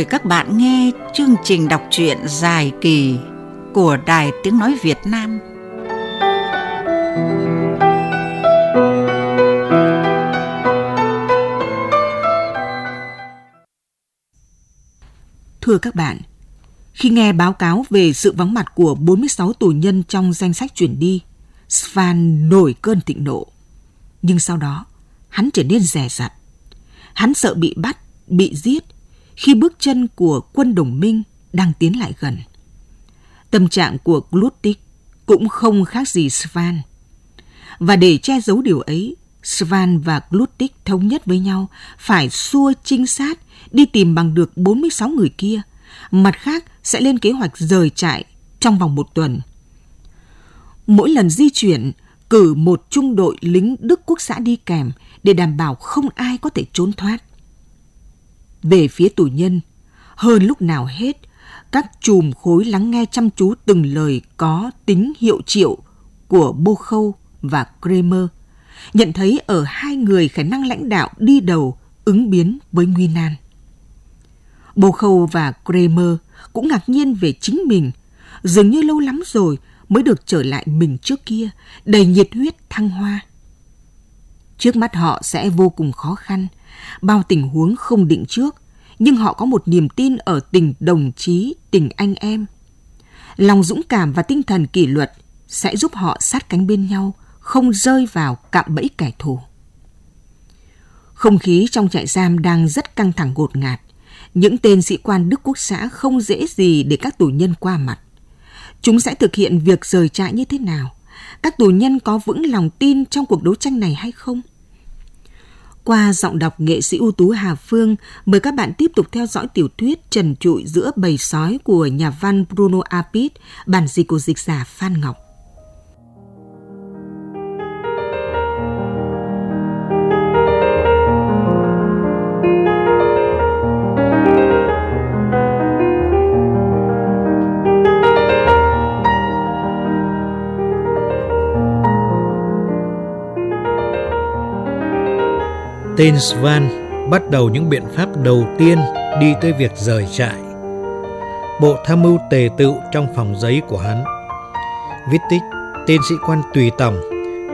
mời các bạn nghe chương trình đọc truyện dài kỳ của Đài Tiếng Nói Việt Nam. Thưa các bạn, khi nghe báo cáo về sự vắng mặt của 46 tù nhân trong danh sách chuyển đi, Svan nổi cơn thịnh nộ. Nhưng sau đó, hắn trở nên rẻ rặt. Hắn sợ bị bắt, bị giết khi bước chân của quân đồng minh đang tiến lại gần. Tâm trạng của Glutik cũng không khác gì Svan. Và để che giấu điều ấy, Svan và Glutik thống nhất với nhau phải xua trinh sát đi tìm bằng được 46 người kia. Mặt khác sẽ lên kế hoạch rời trại trong vòng một tuần. Mỗi lần di chuyển, cử một trung đội lính Đức Quốc xã đi kèm để đảm bảo không ai có thể trốn thoát. Về phía tù nhân, hơn lúc nào hết, các chùm khối lắng nghe chăm chú từng lời có tính hiệu triệu của Bô Khâu và Kramer, nhận thấy ở hai người khả năng lãnh đạo đi đầu ứng biến với nguy nan. Bô Khâu và Kramer cũng ngạc nhiên về chính mình, dường như lâu lắm rồi mới được trở lại mình trước kia, đầy nhiệt huyết thăng hoa. Trước mắt họ sẽ vô cùng khó khăn, bao tình huống không định trước, nhưng họ có một niềm tin ở tình đồng chí, tình anh em. Lòng dũng cảm và tinh thần kỷ luật sẽ giúp họ sát cánh bên nhau, không rơi vào cạm bẫy kẻ thù. Không khí trong trại giam đang rất căng thẳng ngột ngạt. Những tên sĩ quan Đức Quốc xã không dễ gì để các tù nhân qua mặt. Chúng sẽ thực hiện việc rời trại như thế nào? Các tù nhân có vững lòng tin trong cuộc đấu tranh này hay không? Qua giọng đọc nghệ sĩ ưu tú Hà Phương, mời các bạn tiếp tục theo dõi tiểu thuyết Trần trụi giữa bầy sói của nhà văn Bruno Apit, bản dịch của dịch giả Phan Ngọc. Tên Svan bắt đầu những biện pháp đầu tiên đi tới việc rời trại. Bộ tham mưu tề tự trong phòng giấy của hắn. Viết tích, tên sĩ quan tùy tổng,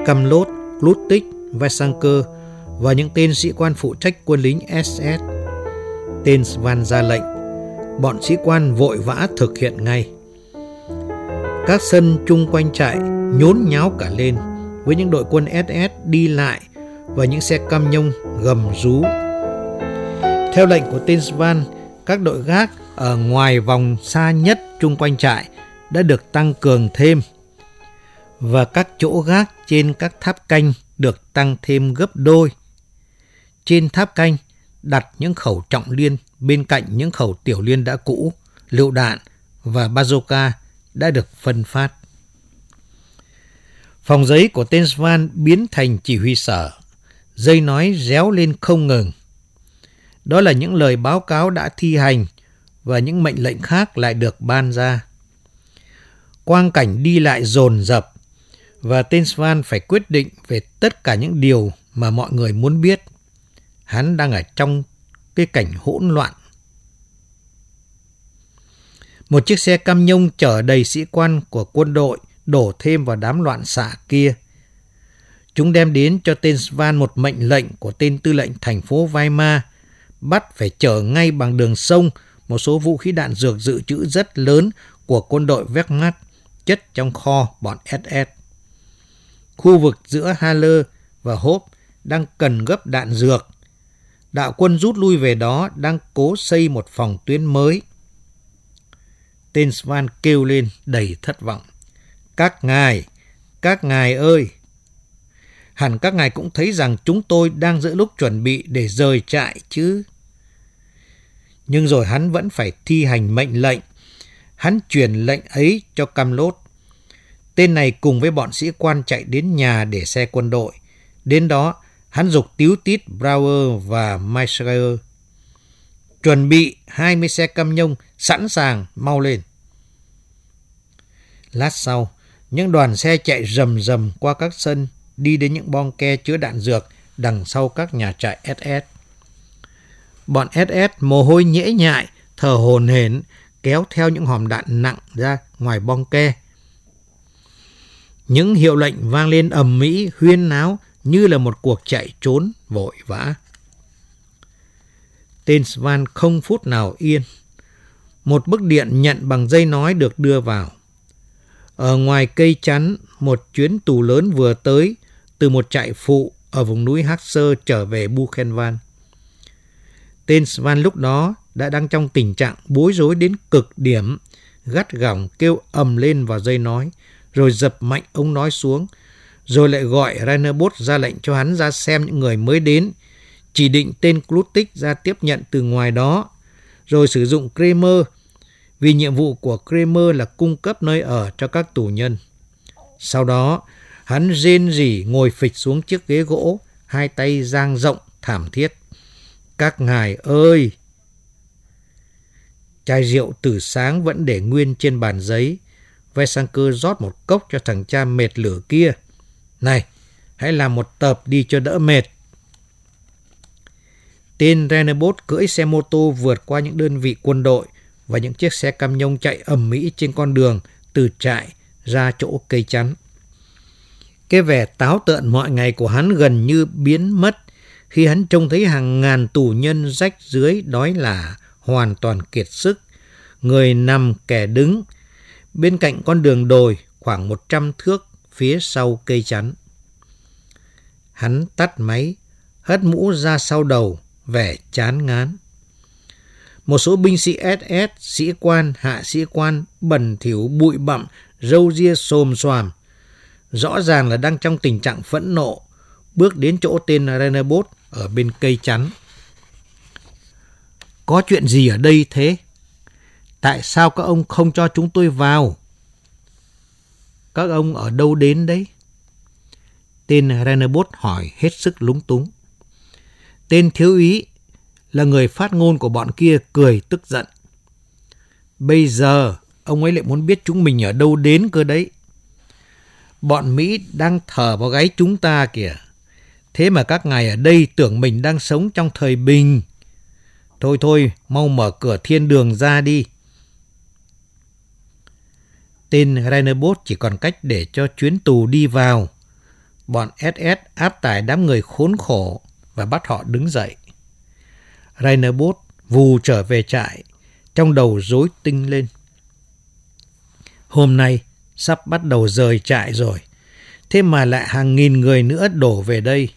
cầm lốt, lút tích, vai sang cơ và những tên sĩ quan phụ trách quân lính SS. Tên Svan ra lệnh, bọn sĩ quan vội vã thực hiện ngay. Các sân chung quanh trại nhốn nháo cả lên với những đội quân SS đi lại và những xe cam nhông gầm rú. Theo lệnh của tên Svan, các đội gác ở ngoài vòng xa nhất chung quanh trại đã được tăng cường thêm và các chỗ gác trên các tháp canh được tăng thêm gấp đôi. Trên tháp canh đặt những khẩu trọng liên bên cạnh những khẩu tiểu liên đã cũ, lựu đạn và bazooka đã được phân phát. Phòng giấy của tên Svan biến thành chỉ huy sở dây nói réo lên không ngừng. Đó là những lời báo cáo đã thi hành và những mệnh lệnh khác lại được ban ra. Quang cảnh đi lại dồn dập và tên Svan phải quyết định về tất cả những điều mà mọi người muốn biết. Hắn đang ở trong cái cảnh hỗn loạn. Một chiếc xe cam nhông chở đầy sĩ quan của quân đội đổ thêm vào đám loạn xạ kia – Chúng đem đến cho tên Svan một mệnh lệnh của tên tư lệnh thành phố Weimar bắt phải chở ngay bằng đường sông một số vũ khí đạn dược dự trữ rất lớn của quân đội Wehrmacht chất trong kho bọn SS. Khu vực giữa Halle và Hốp đang cần gấp đạn dược. Đạo quân rút lui về đó đang cố xây một phòng tuyến mới. Tên Svan kêu lên đầy thất vọng. Các ngài, các ngài ơi, hẳn các ngài cũng thấy rằng chúng tôi đang giữa lúc chuẩn bị để rời trại chứ. Nhưng rồi hắn vẫn phải thi hành mệnh lệnh. Hắn truyền lệnh ấy cho Cam Lốt. Tên này cùng với bọn sĩ quan chạy đến nhà để xe quân đội. Đến đó, hắn dục tiếu tít Brower và Maischer. Chuẩn bị 20 xe cam nhông sẵn sàng mau lên. Lát sau, những đoàn xe chạy rầm rầm qua các sân đi đến những bong ke chứa đạn dược đằng sau các nhà trại SS. Bọn SS mồ hôi nhễ nhại thở hồn hển kéo theo những hòm đạn nặng ra ngoài bong ke. Những hiệu lệnh vang lên ầm mỹ huyên náo như là một cuộc chạy trốn vội vã. Tên Svan không phút nào yên. Một bức điện nhận bằng dây nói được đưa vào. Ở ngoài cây chắn, một chuyến tù lớn vừa tới từ một trại phụ ở vùng núi Hắc Sơ trở về Buchenwald. Tên Svan lúc đó đã đang trong tình trạng bối rối đến cực điểm, gắt gỏng kêu ầm lên vào dây nói, rồi dập mạnh ông nói xuống, rồi lại gọi Rainerbos ra lệnh cho hắn ra xem những người mới đến, chỉ định tên Klutik ra tiếp nhận từ ngoài đó, rồi sử dụng Kramer vì nhiệm vụ của Kramer là cung cấp nơi ở cho các tù nhân. Sau đó, hắn rên rỉ ngồi phịch xuống chiếc ghế gỗ, hai tay giang rộng, thảm thiết. Các ngài ơi! Chai rượu từ sáng vẫn để nguyên trên bàn giấy. Vesanker rót một cốc cho thằng cha mệt lửa kia. Này, hãy làm một tập đi cho đỡ mệt. Tên Renebot cưỡi xe mô tô vượt qua những đơn vị quân đội và những chiếc xe cam nhông chạy ầm mỹ trên con đường từ trại ra chỗ cây chắn. Cái vẻ táo tợn mọi ngày của hắn gần như biến mất khi hắn trông thấy hàng ngàn tù nhân rách dưới đói là hoàn toàn kiệt sức, người nằm kẻ đứng, bên cạnh con đường đồi khoảng 100 thước phía sau cây chắn. Hắn tắt máy, hất mũ ra sau đầu, vẻ chán ngán. Một số binh sĩ SS, sĩ quan, hạ sĩ quan, bẩn thỉu bụi bặm, râu ria xồm xoàm. Rõ ràng là đang trong tình trạng phẫn nộ, bước đến chỗ tên Renabot ở bên cây chắn. Có chuyện gì ở đây thế? Tại sao các ông không cho chúng tôi vào? Các ông ở đâu đến đấy? Tên Renabot hỏi hết sức lúng túng. Tên thiếu úy là người phát ngôn của bọn kia cười tức giận. Bây giờ ông ấy lại muốn biết chúng mình ở đâu đến cơ đấy. Bọn Mỹ đang thở vào gáy chúng ta kìa. Thế mà các ngài ở đây tưởng mình đang sống trong thời bình. Thôi thôi, mau mở cửa thiên đường ra đi. Tên Rainerbos chỉ còn cách để cho chuyến tù đi vào. Bọn SS áp tải đám người khốn khổ và bắt họ đứng dậy. Rainerbos vù trở về trại, trong đầu rối tinh lên. Hôm nay sắp bắt đầu rời trại rồi, thế mà lại hàng nghìn người nữa đổ về đây.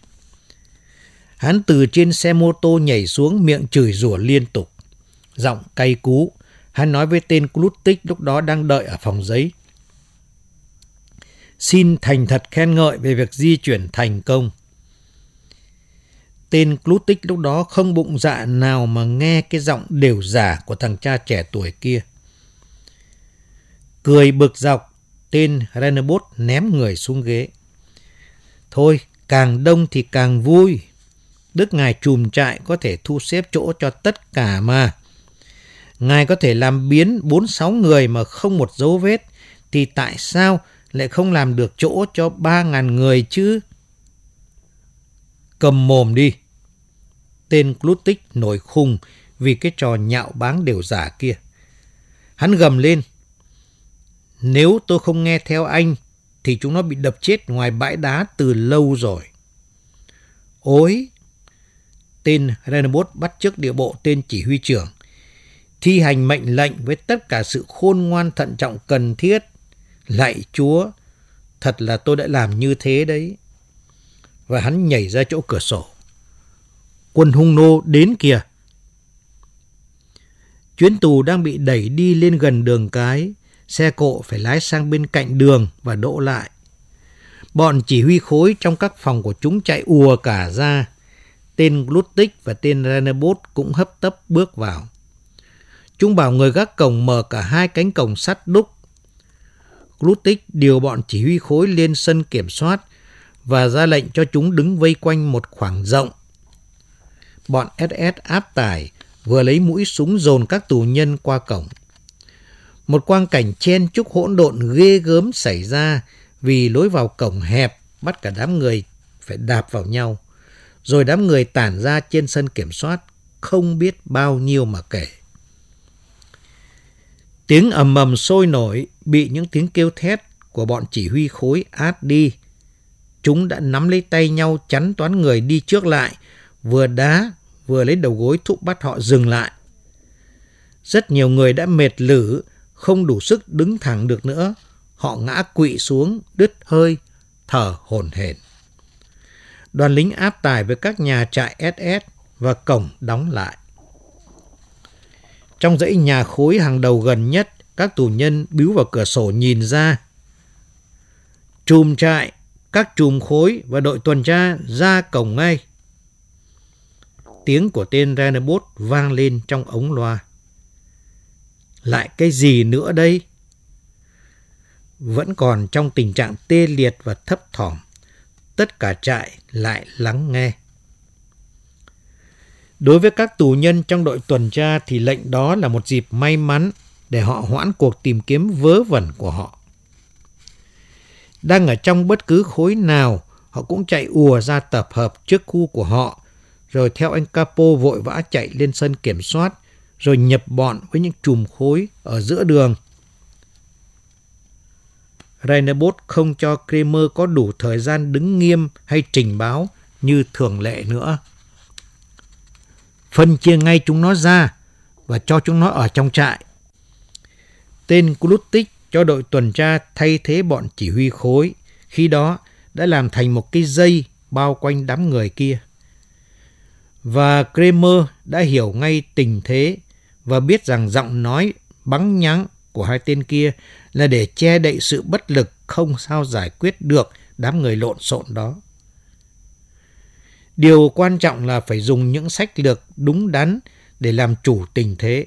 Hắn từ trên xe mô tô nhảy xuống miệng chửi rủa liên tục. Giọng cay cú, hắn nói với tên Klutik lúc đó đang đợi ở phòng giấy. Xin thành thật khen ngợi về việc di chuyển thành công. Tên Klutik lúc đó không bụng dạ nào mà nghe cái giọng đều giả của thằng cha trẻ tuổi kia. Cười bực dọc, tên Renobot ném người xuống ghế. Thôi, càng đông thì càng vui. Đức Ngài trùm trại có thể thu xếp chỗ cho tất cả mà. Ngài có thể làm biến bốn sáu người mà không một dấu vết, thì tại sao lại không làm được chỗ cho ba ngàn người chứ? Cầm mồm đi. Tên Clutic nổi khùng vì cái trò nhạo báng đều giả kia. Hắn gầm lên. Nếu tôi không nghe theo anh, thì chúng nó bị đập chết ngoài bãi đá từ lâu rồi. Ôi, tên Renabot bắt chước địa bộ tên chỉ huy trưởng, thi hành mệnh lệnh với tất cả sự khôn ngoan thận trọng cần thiết. Lạy Chúa, thật là tôi đã làm như thế đấy. Và hắn nhảy ra chỗ cửa sổ. Quân hung nô đến kìa. Chuyến tù đang bị đẩy đi lên gần đường cái, xe cộ phải lái sang bên cạnh đường và đỗ lại. Bọn chỉ huy khối trong các phòng của chúng chạy ùa cả ra, tên Glutik và tên Renebot cũng hấp tấp bước vào. Chúng bảo người gác cổng mở cả hai cánh cổng sắt đúc. Glutik điều bọn chỉ huy khối lên sân kiểm soát và ra lệnh cho chúng đứng vây quanh một khoảng rộng. Bọn SS áp tải vừa lấy mũi súng dồn các tù nhân qua cổng. Một quang cảnh chen chúc hỗn độn ghê gớm xảy ra vì lối vào cổng hẹp bắt cả đám người phải đạp vào nhau rồi đám người tản ra trên sân kiểm soát không biết bao nhiêu mà kể. Tiếng ầm ầm sôi nổi bị những tiếng kêu thét của bọn chỉ huy khối át đi. Chúng đã nắm lấy tay nhau chắn toán người đi trước lại, vừa đá vừa lấy đầu gối thúc bắt họ dừng lại. Rất nhiều người đã mệt lử, không đủ sức đứng thẳng được nữa. Họ ngã quỵ xuống, đứt hơi, thở hổn hển. Đoàn lính áp tải với các nhà trại SS và cổng đóng lại. Trong dãy nhà khối hàng đầu gần nhất, các tù nhân bíu vào cửa sổ nhìn ra. Chùm trại, các chùm khối và đội tuần tra ra cổng ngay. Tiếng của tên Renabot vang lên trong ống loa. Lại cái gì nữa đây? Vẫn còn trong tình trạng tê liệt và thấp thỏm. Tất cả trại lại lắng nghe. Đối với các tù nhân trong đội tuần tra thì lệnh đó là một dịp may mắn để họ hoãn cuộc tìm kiếm vớ vẩn của họ. Đang ở trong bất cứ khối nào, họ cũng chạy ùa ra tập hợp trước khu của họ, rồi theo anh Capo vội vã chạy lên sân kiểm soát, rồi nhập bọn với những chùm khối ở giữa đường. Rainerbos không cho Kramer có đủ thời gian đứng nghiêm hay trình báo như thường lệ nữa. Phân chia ngay chúng nó ra và cho chúng nó ở trong trại. Tên Klutik cho đội tuần tra thay thế bọn chỉ huy khối, khi đó đã làm thành một cái dây bao quanh đám người kia. Và Kramer đã hiểu ngay tình thế và biết rằng giọng nói bắn nhắng của hai tên kia là để che đậy sự bất lực không sao giải quyết được đám người lộn xộn đó. Điều quan trọng là phải dùng những sách lược đúng đắn để làm chủ tình thế.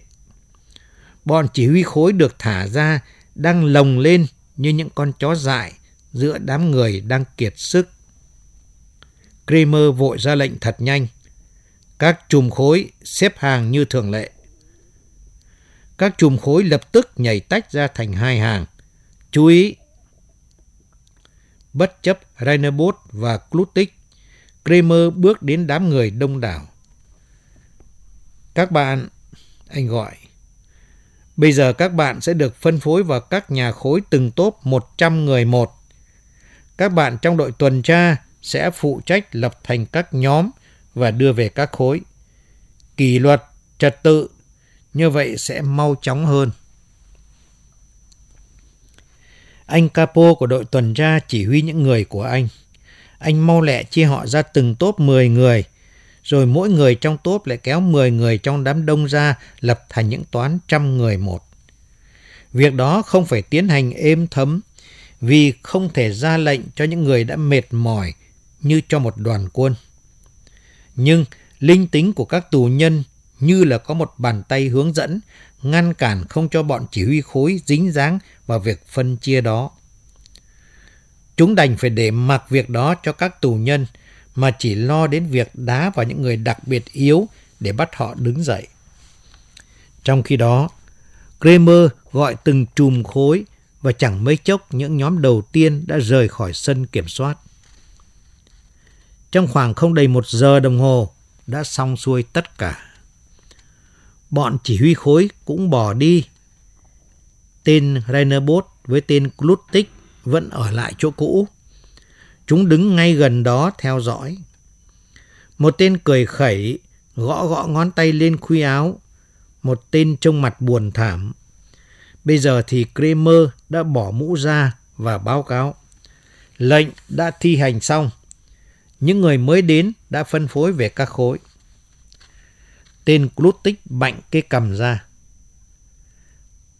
Bọn chỉ huy khối được thả ra đang lồng lên như những con chó dại giữa đám người đang kiệt sức. Kramer vội ra lệnh thật nhanh. Các chùm khối xếp hàng như thường lệ. Các chùm khối lập tức nhảy tách ra thành hai hàng. Chú ý! Bất chấp Reinerbos và Klutik, Kramer bước đến đám người đông đảo. Các bạn, anh gọi, Bây giờ các bạn sẽ được phân phối vào các nhà khối từng tốp 100 người một. Các bạn trong đội tuần tra sẽ phụ trách lập thành các nhóm và đưa về các khối. Kỷ luật, trật tự, như vậy sẽ mau chóng hơn. Anh Capo của đội tuần tra chỉ huy những người của anh. Anh mau lẹ chia họ ra từng tốp 10 người, rồi mỗi người trong tốp lại kéo 10 người trong đám đông ra lập thành những toán trăm người một. Việc đó không phải tiến hành êm thấm, vì không thể ra lệnh cho những người đã mệt mỏi như cho một đoàn quân. Nhưng linh tính của các tù nhân như là có một bàn tay hướng dẫn, ngăn cản không cho bọn chỉ huy khối dính dáng vào việc phân chia đó. Chúng đành phải để mặc việc đó cho các tù nhân, mà chỉ lo đến việc đá vào những người đặc biệt yếu để bắt họ đứng dậy. Trong khi đó, Kramer gọi từng chùm khối và chẳng mấy chốc những nhóm đầu tiên đã rời khỏi sân kiểm soát. Trong khoảng không đầy một giờ đồng hồ đã xong xuôi tất cả. Bọn chỉ huy khối cũng bỏ đi. Tên Rainerbos với tên Klutik vẫn ở lại chỗ cũ. Chúng đứng ngay gần đó theo dõi. Một tên cười khẩy, gõ gõ ngón tay lên khuy áo. Một tên trông mặt buồn thảm. Bây giờ thì Kramer đã bỏ mũ ra và báo cáo. Lệnh đã thi hành xong. Những người mới đến đã phân phối về các khối. Tên Klutik bạnh cái cầm ra.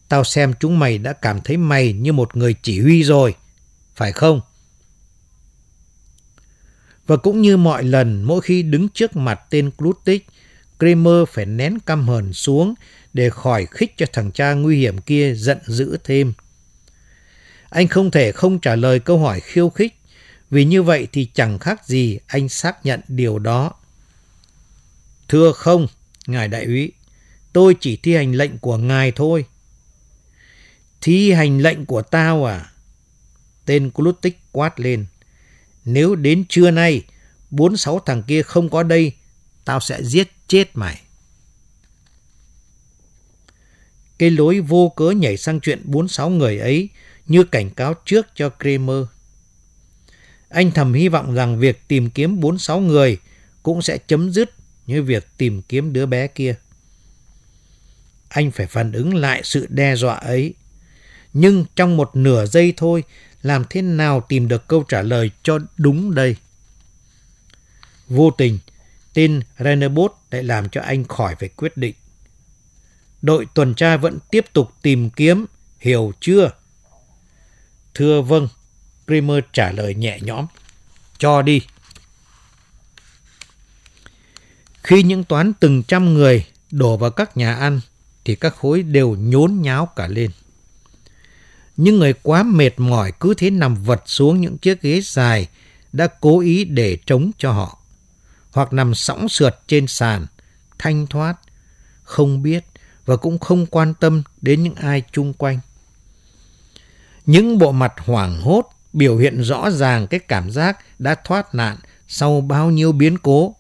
Tao xem chúng mày đã cảm thấy mày như một người chỉ huy rồi, phải không? Và cũng như mọi lần, mỗi khi đứng trước mặt tên Klutik, Kramer phải nén căm hờn xuống để khỏi khích cho thằng cha nguy hiểm kia giận dữ thêm. Anh không thể không trả lời câu hỏi khiêu khích, vì như vậy thì chẳng khác gì anh xác nhận điều đó. Thưa không, Ngài Đại úy, tôi chỉ thi hành lệnh của Ngài thôi. Thi hành lệnh của tao à? Tên Klutik quát lên. Nếu đến trưa nay, bốn sáu thằng kia không có đây, tao sẽ giết chết mày. cái lối vô cớ nhảy sang chuyện 46 người ấy như cảnh cáo trước cho Kramer. Anh thầm hy vọng rằng việc tìm kiếm 46 người cũng sẽ chấm dứt như việc tìm kiếm đứa bé kia. Anh phải phản ứng lại sự đe dọa ấy. Nhưng trong một nửa giây thôi, làm thế nào tìm được câu trả lời cho đúng đây? Vô tình, tên Rennerbot lại làm cho anh khỏi phải quyết định. Đội tuần tra vẫn tiếp tục tìm kiếm, hiểu chưa? Thưa vâng, Kramer trả lời nhẹ nhõm. Cho đi. Khi những toán từng trăm người đổ vào các nhà ăn, thì các khối đều nhốn nháo cả lên. Những người quá mệt mỏi cứ thế nằm vật xuống những chiếc ghế dài đã cố ý để trống cho họ, hoặc nằm sõng sượt trên sàn, thanh thoát, không biết và cũng không quan tâm đến những ai chung quanh. Những bộ mặt hoảng hốt biểu hiện rõ ràng cái cảm giác đã thoát nạn sau bao nhiêu biến cố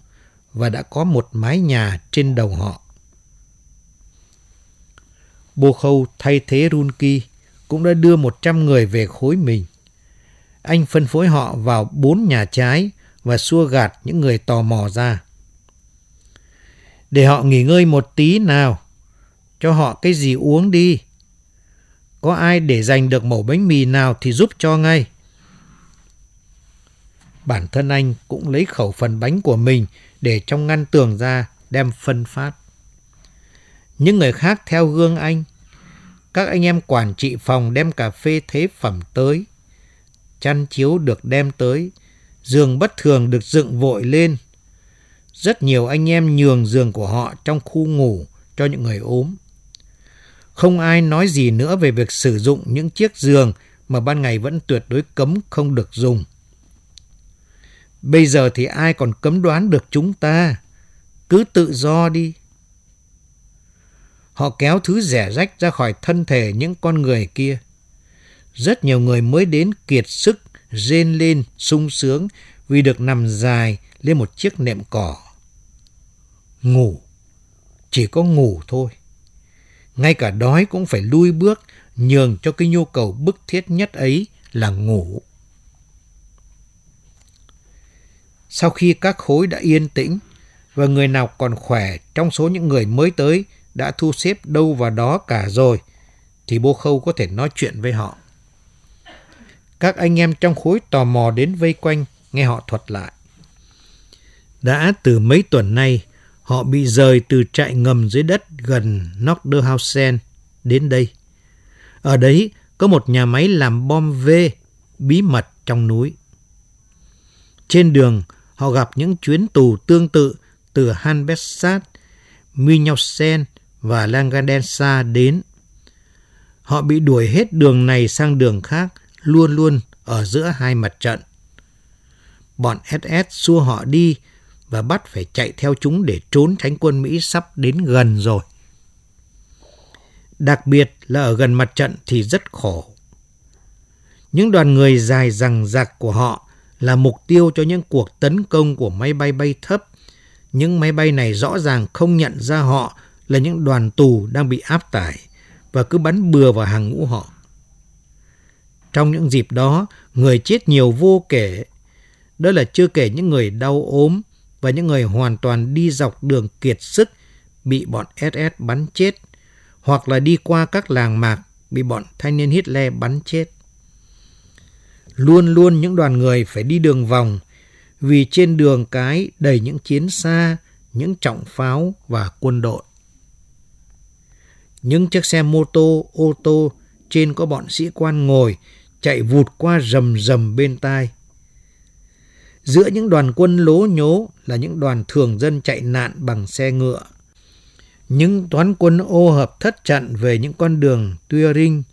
và đã có một mái nhà trên đầu họ. Bô Khâu thay thế Runki cũng đã đưa 100 người về khối mình. Anh phân phối họ vào bốn nhà trái và xua gạt những người tò mò ra. Để họ nghỉ ngơi một tí nào, cho họ cái gì uống đi. Có ai để giành được mẩu bánh mì nào thì giúp cho ngay. Bản thân anh cũng lấy khẩu phần bánh của mình để trong ngăn tường ra đem phân phát. Những người khác theo gương anh. Các anh em quản trị phòng đem cà phê thế phẩm tới. Chăn chiếu được đem tới. Giường bất thường được dựng vội lên. Rất nhiều anh em nhường giường của họ trong khu ngủ cho những người ốm. Không ai nói gì nữa về việc sử dụng những chiếc giường mà ban ngày vẫn tuyệt đối cấm không được dùng. Bây giờ thì ai còn cấm đoán được chúng ta. Cứ tự do đi. Họ kéo thứ rẻ rách ra khỏi thân thể những con người kia. Rất nhiều người mới đến kiệt sức, rên lên, sung sướng vì được nằm dài lên một chiếc nệm cỏ. Ngủ. Chỉ có ngủ thôi. Ngay cả đói cũng phải lui bước, nhường cho cái nhu cầu bức thiết nhất ấy là ngủ. Sau khi các khối đã yên tĩnh và người nào còn khỏe trong số những người mới tới đã thu xếp đâu vào đó cả rồi, thì bô khâu có thể nói chuyện với họ. Các anh em trong khối tò mò đến vây quanh, nghe họ thuật lại. Đã từ mấy tuần nay, họ bị rời từ trại ngầm dưới đất gần Nordhausen đến đây. Ở đấy có một nhà máy làm bom V bí mật trong núi. Trên đường, họ gặp những chuyến tù tương tự từ Hanbesat, Minyosen và Langadensa đến. Họ bị đuổi hết đường này sang đường khác, luôn luôn ở giữa hai mặt trận. Bọn SS xua họ đi và bắt phải chạy theo chúng để trốn tránh quân Mỹ sắp đến gần rồi. Đặc biệt là ở gần mặt trận thì rất khổ. Những đoàn người dài rằng rạc của họ là mục tiêu cho những cuộc tấn công của máy bay bay thấp. Những máy bay này rõ ràng không nhận ra họ là những đoàn tù đang bị áp tải và cứ bắn bừa vào hàng ngũ họ. Trong những dịp đó, người chết nhiều vô kể. Đó là chưa kể những người đau ốm và những người hoàn toàn đi dọc đường kiệt sức bị bọn SS bắn chết hoặc là đi qua các làng mạc bị bọn thanh niên Hitler bắn chết. Luôn luôn những đoàn người phải đi đường vòng vì trên đường cái đầy những chiến xa, những trọng pháo và quân đội. Những chiếc xe mô tô, ô tô trên có bọn sĩ quan ngồi chạy vụt qua rầm rầm bên tai. Giữa những đoàn quân lố nhố là những đoàn thường dân chạy nạn bằng xe ngựa. Những toán quân ô hợp thất trận về những con đường Turing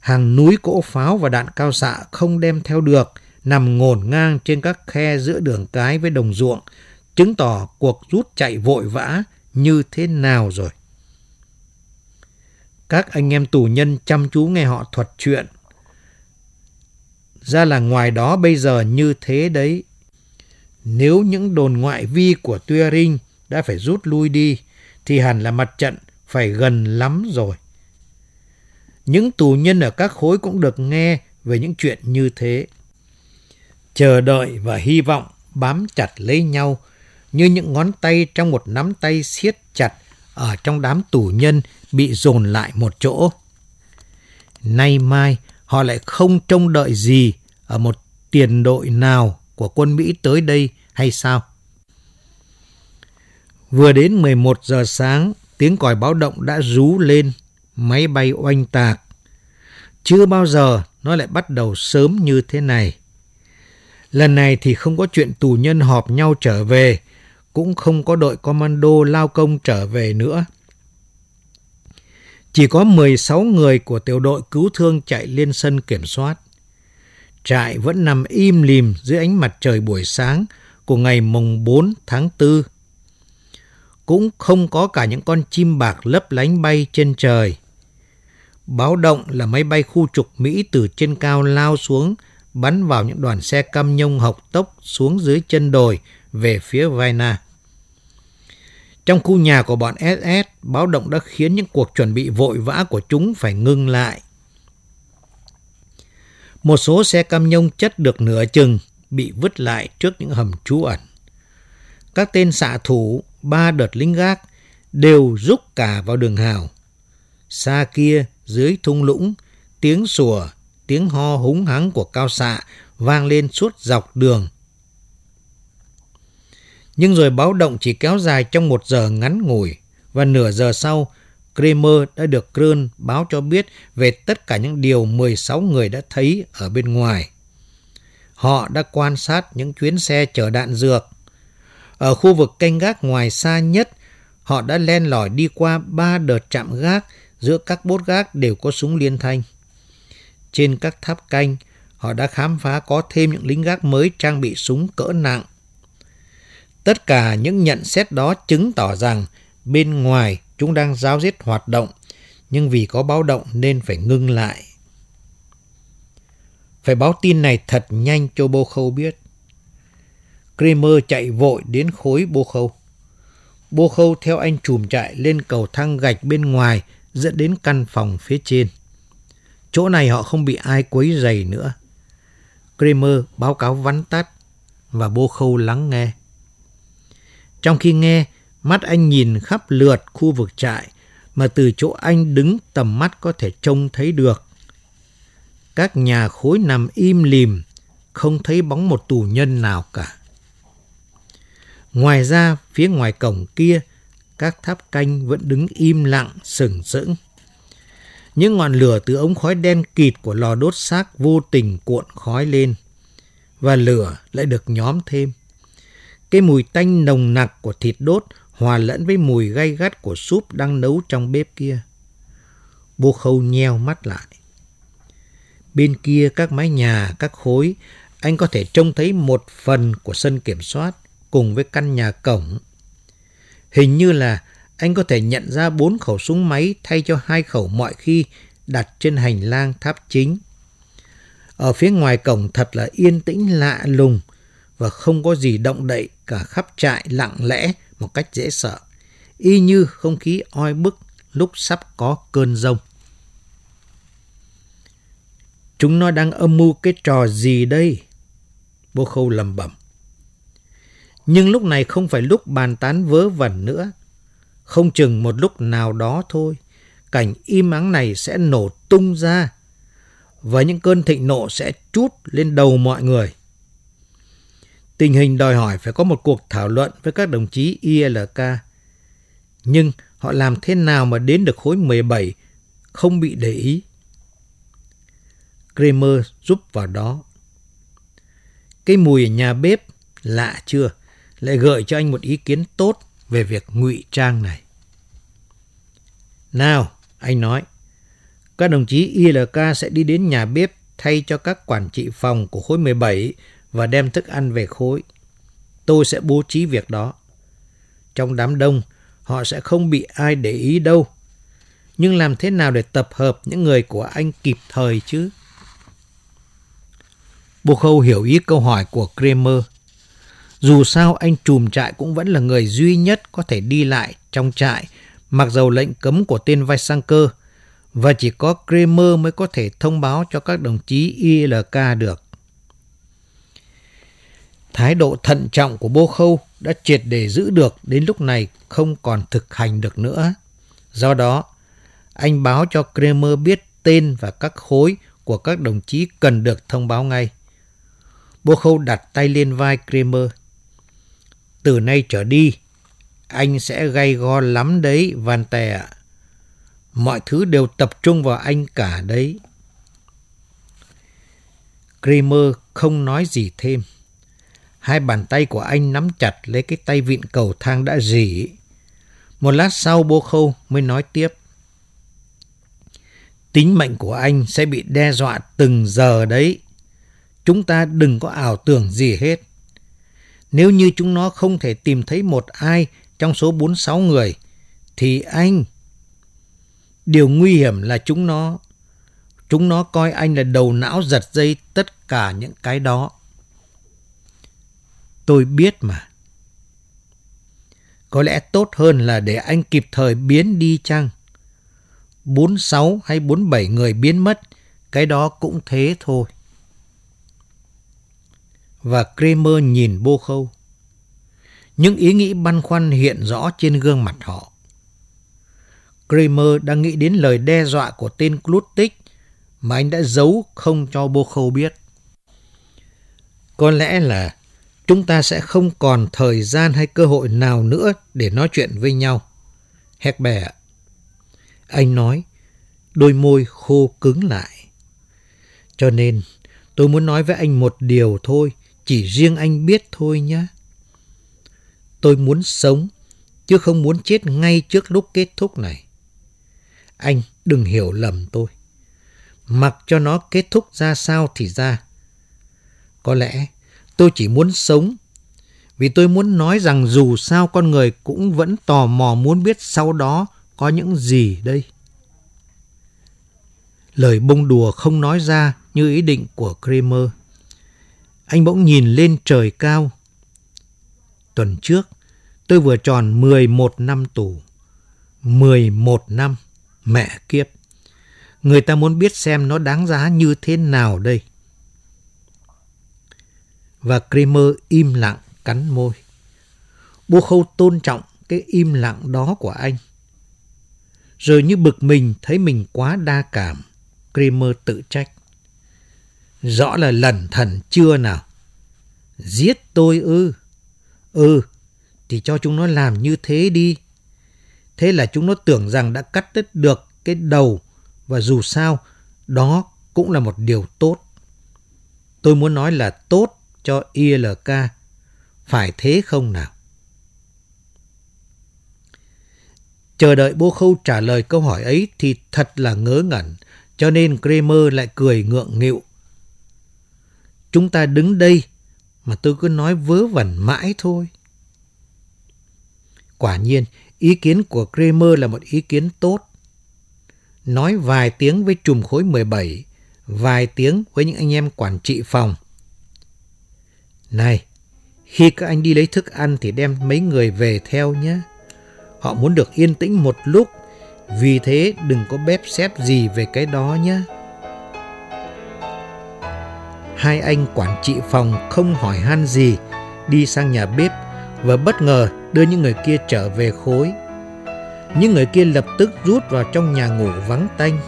hàng núi cỗ pháo và đạn cao xạ không đem theo được, nằm ngổn ngang trên các khe giữa đường cái với đồng ruộng, chứng tỏ cuộc rút chạy vội vã như thế nào rồi. Các anh em tù nhân chăm chú nghe họ thuật chuyện. Ra là ngoài đó bây giờ như thế đấy. Nếu những đồn ngoại vi của Turing đã phải rút lui đi, thì hẳn là mặt trận phải gần lắm rồi. Những tù nhân ở các khối cũng được nghe về những chuyện như thế. Chờ đợi và hy vọng bám chặt lấy nhau như những ngón tay trong một nắm tay siết chặt ở trong đám tù nhân bị dồn lại một chỗ. Nay mai họ lại không trông đợi gì ở một tiền đội nào của quân Mỹ tới đây hay sao? Vừa đến 11 giờ sáng, tiếng còi báo động đã rú lên, máy bay oanh tạc. Chưa bao giờ nó lại bắt đầu sớm như thế này. Lần này thì không có chuyện tù nhân họp nhau trở về, cũng không có đội commando lao công trở về nữa. Chỉ có 16 người của tiểu đội cứu thương chạy lên sân kiểm soát. Trại vẫn nằm im lìm dưới ánh mặt trời buổi sáng của ngày mùng 4 tháng 4. Cũng không có cả những con chim bạc lấp lánh bay trên trời. Báo động là máy bay khu trục Mỹ từ trên cao lao xuống, bắn vào những đoàn xe cam nhông học tốc xuống dưới chân đồi về phía Vaina. Trong khu nhà của bọn SS, báo động đã khiến những cuộc chuẩn bị vội vã của chúng phải ngưng lại. Một số xe cam nhông chất được nửa chừng bị vứt lại trước những hầm trú ẩn. Các tên xạ thủ, ba đợt lính gác đều rút cả vào đường hào. Xa kia, dưới thung lũng, tiếng sủa, tiếng ho húng hắng của cao xạ vang lên suốt dọc đường nhưng rồi báo động chỉ kéo dài trong một giờ ngắn ngủi và nửa giờ sau, Kramer đã được Kern báo cho biết về tất cả những điều 16 người đã thấy ở bên ngoài. Họ đã quan sát những chuyến xe chở đạn dược. Ở khu vực canh gác ngoài xa nhất, họ đã len lỏi đi qua ba đợt chạm gác giữa các bốt gác đều có súng liên thanh. Trên các tháp canh, họ đã khám phá có thêm những lính gác mới trang bị súng cỡ nặng Tất cả những nhận xét đó chứng tỏ rằng bên ngoài chúng đang giáo giết hoạt động, nhưng vì có báo động nên phải ngưng lại. Phải báo tin này thật nhanh cho Bô Khâu biết. Kramer chạy vội đến khối Bô Khâu. Bô Khâu theo anh chùm chạy lên cầu thang gạch bên ngoài dẫn đến căn phòng phía trên. Chỗ này họ không bị ai quấy rầy nữa. Kramer báo cáo vắn tắt và Bô Khâu lắng nghe. Trong khi nghe, mắt anh nhìn khắp lượt khu vực trại mà từ chỗ anh đứng tầm mắt có thể trông thấy được. Các nhà khối nằm im lìm, không thấy bóng một tù nhân nào cả. Ngoài ra, phía ngoài cổng kia, các tháp canh vẫn đứng im lặng, sừng sững. Những ngọn lửa từ ống khói đen kịt của lò đốt xác vô tình cuộn khói lên. Và lửa lại được nhóm thêm. Cái mùi tanh nồng nặc của thịt đốt hòa lẫn với mùi gay gắt của súp đang nấu trong bếp kia. Bô khâu nheo mắt lại. Bên kia các mái nhà, các khối, anh có thể trông thấy một phần của sân kiểm soát cùng với căn nhà cổng. Hình như là anh có thể nhận ra bốn khẩu súng máy thay cho hai khẩu mọi khi đặt trên hành lang tháp chính. Ở phía ngoài cổng thật là yên tĩnh lạ lùng và không có gì động đậy cả khắp trại lặng lẽ một cách dễ sợ, y như không khí oi bức lúc sắp có cơn rông. Chúng nó đang âm mưu cái trò gì đây? Bố khâu lầm bẩm. Nhưng lúc này không phải lúc bàn tán vớ vẩn nữa. Không chừng một lúc nào đó thôi, cảnh im ắng này sẽ nổ tung ra và những cơn thịnh nộ sẽ trút lên đầu mọi người. Tình hình đòi hỏi phải có một cuộc thảo luận với các đồng chí ILK. Nhưng họ làm thế nào mà đến được khối 17 không bị để ý? Kramer giúp vào đó. Cái mùi ở nhà bếp lạ chưa? Lại gợi cho anh một ý kiến tốt về việc ngụy trang này. Nào, anh nói, các đồng chí ILK sẽ đi đến nhà bếp thay cho các quản trị phòng của khối 17 và đem thức ăn về khối. Tôi sẽ bố trí việc đó. Trong đám đông, họ sẽ không bị ai để ý đâu. Nhưng làm thế nào để tập hợp những người của anh kịp thời chứ? Bô Khâu hiểu ý câu hỏi của Kramer. Dù sao anh trùm trại cũng vẫn là người duy nhất có thể đi lại trong trại mặc dầu lệnh cấm của tên vai sang cơ và chỉ có Kramer mới có thể thông báo cho các đồng chí ILK được. Thái độ thận trọng của Bô Khâu đã triệt để giữ được đến lúc này không còn thực hành được nữa. Do đó, anh báo cho Kramer biết tên và các khối của các đồng chí cần được thông báo ngay. Bô Khâu đặt tay lên vai Kramer. Từ nay trở đi, anh sẽ gay go lắm đấy, Van Tè ạ. Mọi thứ đều tập trung vào anh cả đấy. Kramer không nói gì thêm. Hai bàn tay của anh nắm chặt lấy cái tay vịn cầu thang đã rỉ. Một lát sau bô khâu mới nói tiếp. Tính mệnh của anh sẽ bị đe dọa từng giờ đấy. Chúng ta đừng có ảo tưởng gì hết. Nếu như chúng nó không thể tìm thấy một ai trong số 46 người, thì anh... Điều nguy hiểm là chúng nó... Chúng nó coi anh là đầu não giật dây tất cả những cái đó. Tôi biết mà. Có lẽ tốt hơn là để anh kịp thời biến đi chăng? 46 hay 47 người biến mất, cái đó cũng thế thôi. Và Kramer nhìn bô khâu. Những ý nghĩ băn khoăn hiện rõ trên gương mặt họ. Kramer đang nghĩ đến lời đe dọa của tên Klutik mà anh đã giấu không cho bô khâu biết. Có lẽ là chúng ta sẽ không còn thời gian hay cơ hội nào nữa để nói chuyện với nhau. Hecbe ạ. Anh nói, đôi môi khô cứng lại. Cho nên, tôi muốn nói với anh một điều thôi, chỉ riêng anh biết thôi nhé. Tôi muốn sống, chứ không muốn chết ngay trước lúc kết thúc này. Anh đừng hiểu lầm tôi. Mặc cho nó kết thúc ra sao thì ra. Có lẽ tôi chỉ muốn sống vì tôi muốn nói rằng dù sao con người cũng vẫn tò mò muốn biết sau đó có những gì đây. Lời bông đùa không nói ra như ý định của Kramer. Anh bỗng nhìn lên trời cao. Tuần trước, tôi vừa tròn 11 năm tù. 11 năm, mẹ kiếp. Người ta muốn biết xem nó đáng giá như thế nào đây. Và Kramer im lặng cắn môi. Bố khâu tôn trọng cái im lặng đó của anh. Rồi như bực mình thấy mình quá đa cảm, Kramer tự trách. Rõ là lẩn thần chưa nào. Giết tôi ư. Ừ, thì cho chúng nó làm như thế đi. Thế là chúng nó tưởng rằng đã cắt đứt được cái đầu và dù sao, đó cũng là một điều tốt. Tôi muốn nói là tốt cho ILK. Phải thế không nào? Chờ đợi bố khâu trả lời câu hỏi ấy thì thật là ngớ ngẩn, cho nên Kramer lại cười ngượng nghịu. Chúng ta đứng đây mà tôi cứ nói vớ vẩn mãi thôi. Quả nhiên, ý kiến của Kramer là một ý kiến tốt. Nói vài tiếng với trùm khối 17, vài tiếng với những anh em quản trị phòng. Này, khi các anh đi lấy thức ăn thì đem mấy người về theo nhé. Họ muốn được yên tĩnh một lúc, vì thế đừng có bếp xếp gì về cái đó nhé. Hai anh quản trị phòng không hỏi han gì, đi sang nhà bếp và bất ngờ đưa những người kia trở về khối. Những người kia lập tức rút vào trong nhà ngủ vắng tanh.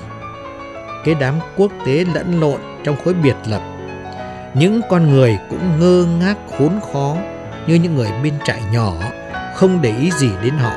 Cái đám quốc tế lẫn lộn trong khối biệt lập những con người cũng ngơ ngác khốn khó như những người bên trại nhỏ không để ý gì đến họ